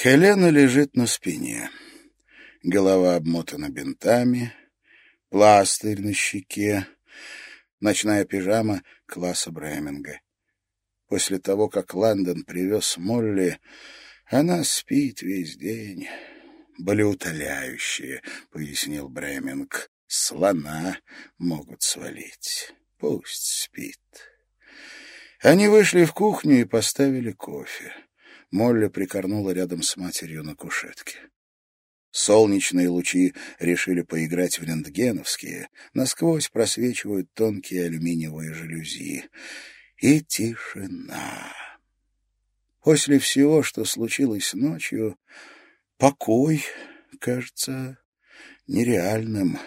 Хелена лежит на спине. Голова обмотана бинтами, пластырь на щеке, ночная пижама класса Бреминга. После того, как Лондон привез Молли, она спит весь день. «Болеутоляющие», — пояснил Бреминг. «Слона могут свалить. Пусть спит». Они вышли в кухню и поставили кофе. Молли прикорнула рядом с матерью на кушетке. Солнечные лучи решили поиграть в рентгеновские, насквозь просвечивают тонкие алюминиевые жалюзи. И тишина. После всего, что случилось ночью, покой кажется нереальным.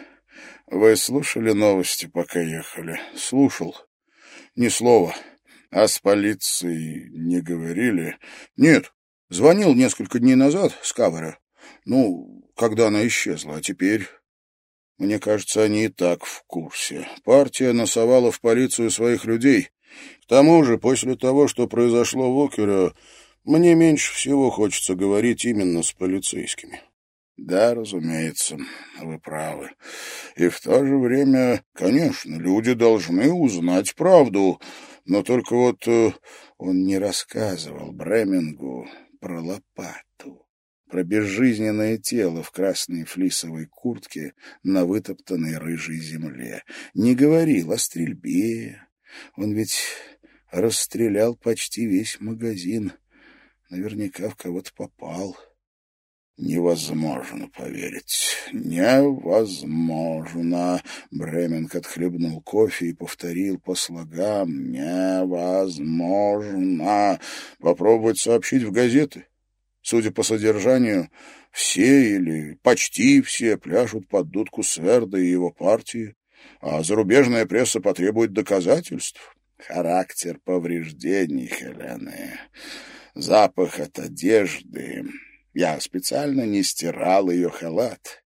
Вы слушали новости, пока ехали? Слушал. Ни слова. А с полицией не говорили? Нет. Звонил несколько дней назад с Кавера. Ну, когда она исчезла, а теперь... Мне кажется, они и так в курсе. Партия носовала в полицию своих людей. К тому же, после того, что произошло в Окере, мне меньше всего хочется говорить именно с полицейскими. Да, разумеется, вы правы. И в то же время, конечно, люди должны узнать правду. Но только вот э, он не рассказывал Бремингу про лопату, про безжизненное тело в красной флисовой куртке на вытоптанной рыжей земле. Не говорил о стрельбе. Он ведь расстрелял почти весь магазин. Наверняка в кого-то попал. Невозможно поверить. Невозможно. Бременг отхлебнул кофе и повторил по слогам. Невозможно. Попробовать сообщить в газеты. Судя по содержанию, все или почти все пляшут под дудку Сверда и его партии, а зарубежная пресса потребует доказательств. Характер повреждений Хелены, запах от одежды, я специально не стирал ее халат.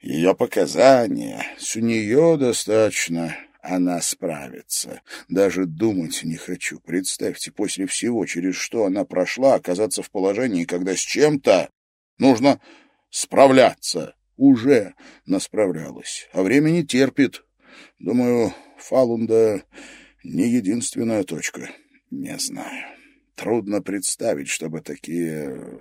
Ее показания, с нее достаточно, она справится. Даже думать не хочу. Представьте, после всего, через что она прошла, оказаться в положении, когда с чем-то нужно справляться. Уже насправлялась, а время не терпит. Думаю, Фалунда не единственная точка. Не знаю. Трудно представить, чтобы такие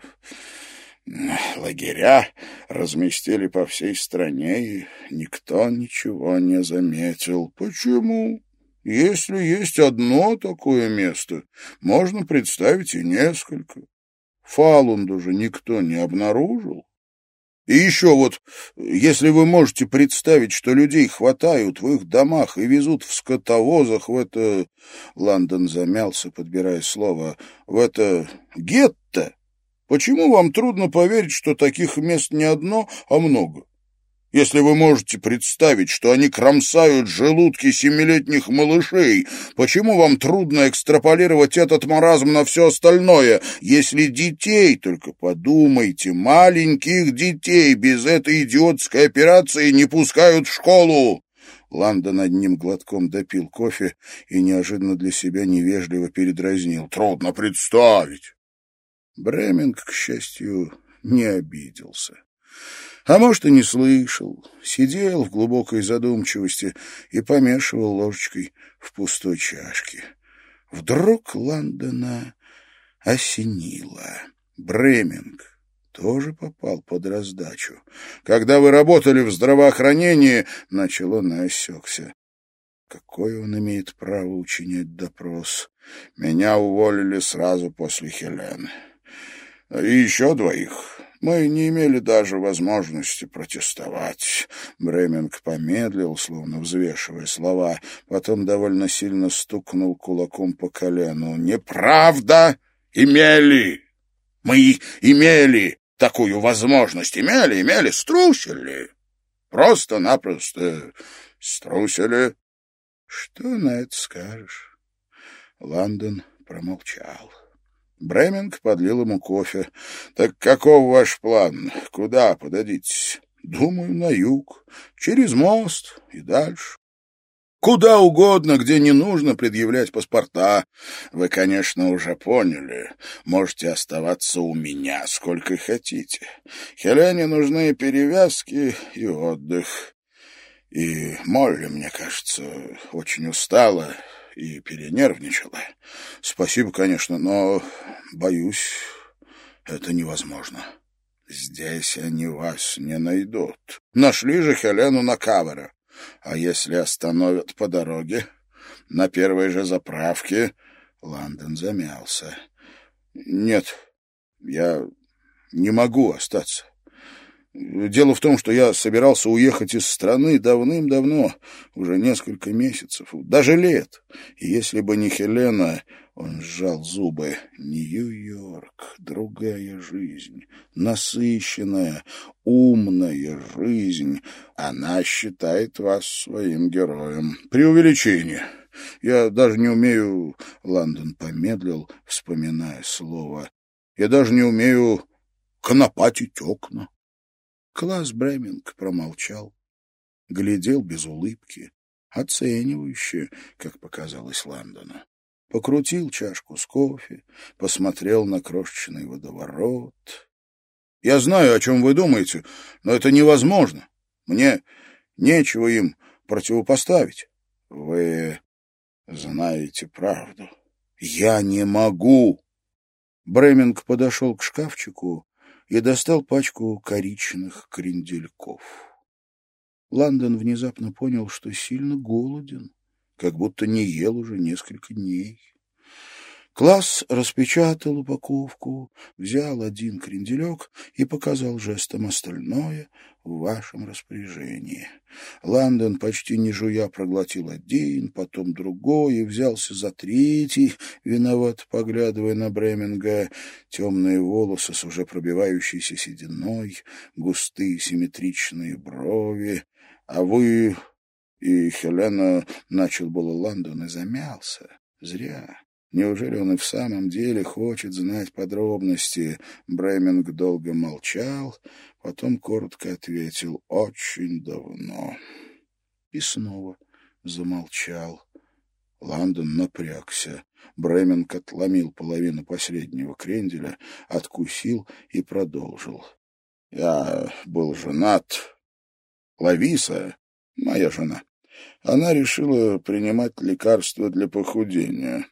Лагеря разместили по всей стране, и никто ничего не заметил. Почему? Если есть одно такое место, можно представить и несколько. Фалунду же никто не обнаружил. И еще вот, если вы можете представить, что людей хватают в их домах и везут в скотовозах в это... Лондон замялся, подбирая слово. В это гетто, Почему вам трудно поверить, что таких мест не одно, а много? Если вы можете представить, что они кромсают желудки семилетних малышей, почему вам трудно экстраполировать этот маразм на все остальное? Если детей, только подумайте, маленьких детей без этой идиотской операции не пускают в школу? Ландон одним глотком допил кофе и неожиданно для себя невежливо передразнил. «Трудно представить. Бреминг, к счастью, не обиделся. А может, и не слышал. Сидел в глубокой задумчивости и помешивал ложечкой в пустой чашке. Вдруг Лондона осенило. Бреминг тоже попал под раздачу. Когда вы работали в здравоохранении, начал он и осекся. Какое он имеет право учинять допрос? Меня уволили сразу после Хелены и еще двоих. Мы не имели даже возможности протестовать. Бременг помедлил, словно взвешивая слова, потом довольно сильно стукнул кулаком по колену. «Неправда! Имели! Мы имели такую возможность! Имели, имели, струсили! Просто-напросто струсили!» «Что на это скажешь?» Лондон промолчал. Бреминг подлил ему кофе. — Так каков ваш план? Куда подадитесь? — Думаю, на юг, через мост и дальше. Куда угодно, где не нужно предъявлять паспорта. Вы, конечно, уже поняли. Можете оставаться у меня сколько хотите. Хелене нужны перевязки и отдых. И Молли, мне кажется, очень устала и перенервничала. Спасибо, конечно, но, боюсь, это невозможно. Здесь они вас не найдут. Нашли же Хелену на Кавера. А если остановят по дороге? На первой же заправке Лондон замялся. Нет, я не могу остаться. Дело в том, что я собирался уехать из страны давным-давно, уже несколько месяцев, даже лет. И если бы не Хелена, он сжал зубы. Нью-Йорк, другая жизнь, насыщенная, умная жизнь. Она считает вас своим героем. Преувеличение. Я даже не умею... Лондон помедлил, вспоминая слово. Я даже не умею конопатить окна. Класс Бреминг промолчал, глядел без улыбки, оценивающе, как показалось Лондону. Покрутил чашку с кофе, посмотрел на крошечный водоворот. «Я знаю, о чем вы думаете, но это невозможно. Мне нечего им противопоставить. Вы знаете правду. Я не могу!» Бреминг подошел к шкафчику и достал пачку коричных крендельков. Лондон внезапно понял, что сильно голоден, как будто не ел уже несколько дней. Класс распечатал упаковку, взял один кренделек и показал жестом остальное в вашем распоряжении. Лондон, почти не жуя, проглотил один, потом другой и взялся за третий, виноват, поглядывая на Бреминга. Темные волосы с уже пробивающейся сединой, густые симметричные брови. А вы и Хелена начал было Лондон и замялся. Зря. Неужели он и в самом деле хочет знать подробности? Бреминг долго молчал, потом коротко ответил «Очень давно». И снова замолчал. Лондон напрягся. Бреминг отломил половину последнего кренделя, откусил и продолжил. «Я был женат. Лависа, моя жена, она решила принимать лекарства для похудения».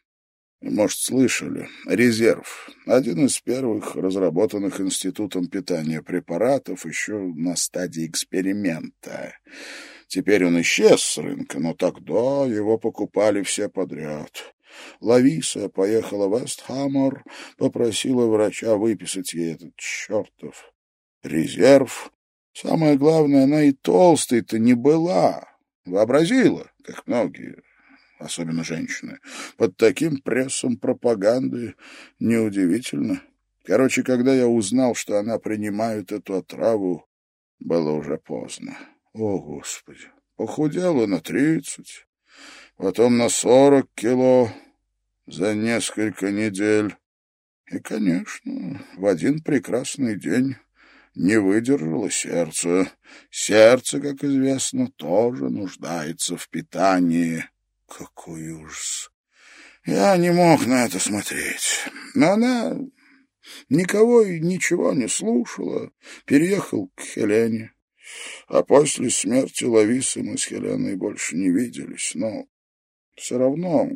Может, слышали. Резерв. Один из первых разработанных Институтом питания препаратов еще на стадии эксперимента. Теперь он исчез с рынка, но тогда его покупали все подряд. Лависа поехала в Вестхаммер, попросила врача выписать ей этот чертов резерв. Самое главное, она и толстой-то не была. Вообразила, как многие особенно женщины. Под таким прессом пропаганды неудивительно. Короче, когда я узнал, что она принимает эту отраву, было уже поздно. О, Господи! Похудела на тридцать, потом на сорок кило за несколько недель. И, конечно, в один прекрасный день не выдержало сердце. Сердце, как известно, тоже нуждается в питании. Какой ужас! Я не мог на это смотреть. Но она никого и ничего не слушала. Переехал к Хелене. А после смерти Лависы мы с Хеленой больше не виделись. Но все равно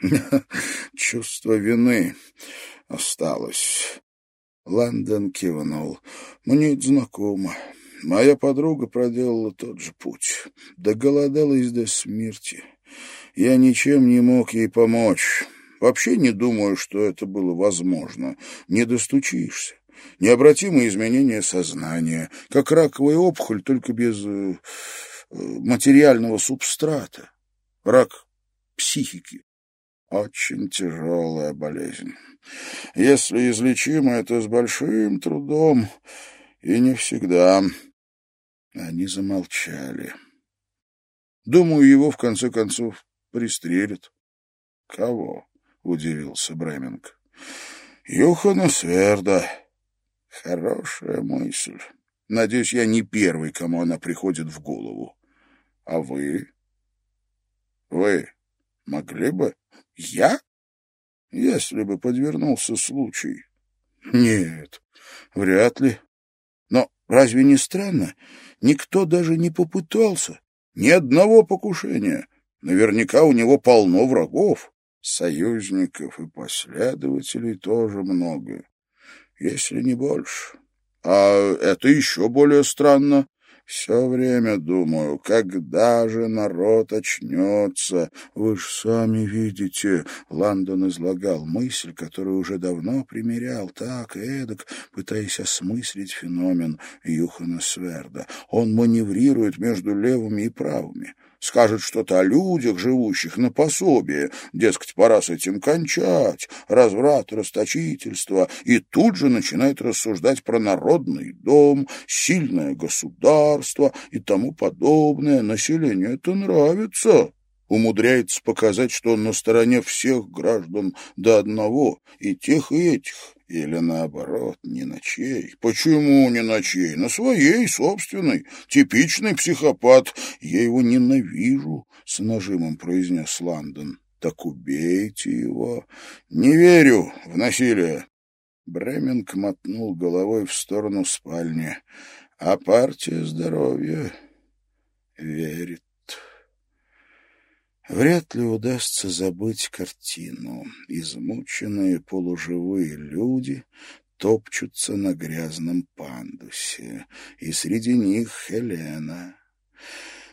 чувство вины осталось. Лондон кивнул. Мне это знакомо. Моя подруга проделала тот же путь. Доголодалась до смерти. Я ничем не мог ей помочь. Вообще не думаю, что это было возможно. Не достучишься. Необратимые изменения сознания, как раковая опухоль, только без э, материального субстрата. Рак психики. Очень тяжелая болезнь. Если излечимо, это с большим трудом и не всегда. Они замолчали. Думаю, его в конце концов пристрелят. — Кого? — удивился Бреминг. — Юхана Сверда. Хорошая мысль. Надеюсь, я не первый, кому она приходит в голову. А вы? Вы могли бы? Я? Если бы подвернулся случай. Нет, вряд ли. Но разве не странно? Никто даже не попытался. Ни одного покушения. Наверняка у него полно врагов. Союзников и последователей тоже много, если не больше. А это еще более странно. Все время думаю, когда же народ очнется? Вы же сами видите, Лондон излагал мысль, которую уже давно примерял, так и эдак, пытаясь осмыслить феномен Юхана Сверда. Он маневрирует между левыми и правыми скажет что-то о людях, живущих на пособие, дескать, пора с этим кончать, разврат, расточительство, и тут же начинает рассуждать про народный дом, сильное государство и тому подобное. Населению это нравится. Умудряется показать, что он на стороне всех граждан до одного, и тех, и этих, или наоборот, не на чей. Почему не на чей? На своей, собственной. Типичный психопат. Я его ненавижу, — с нажимом произнес Ландон. Так убейте его. Не верю в насилие. Бременг мотнул головой в сторону спальни. А партия здоровья верит. Вряд ли удастся забыть картину. Измученные полуживые люди топчутся на грязном пандусе, и среди них Хелена.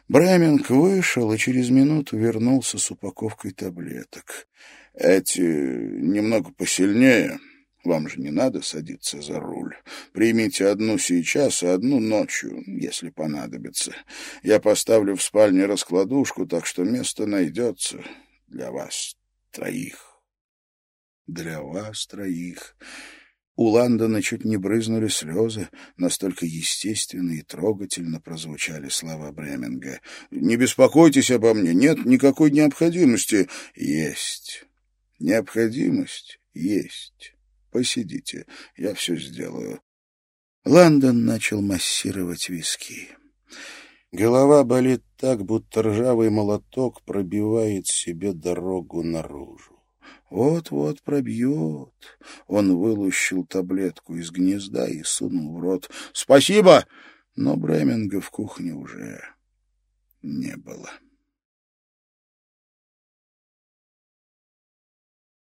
Бременг вышел и через минуту вернулся с упаковкой таблеток. Эти немного посильнее, вам же не надо садиться за руль. Примите одну сейчас и одну ночью, если понадобится. Я поставлю в спальне раскладушку, так что место найдется для вас троих. Для вас троих. У Ландона чуть не брызнули слезы, настолько естественно и трогательно прозвучали слова Бременга. «Не беспокойтесь обо мне, нет никакой необходимости». «Есть. Необходимость есть». Посидите, я все сделаю. Лондон начал массировать виски. Голова болит так, будто ржавый молоток пробивает себе дорогу наружу. Вот-вот пробьет. Он вылущил таблетку из гнезда и сунул в рот. «Спасибо!» Но Бременга в кухне уже не было.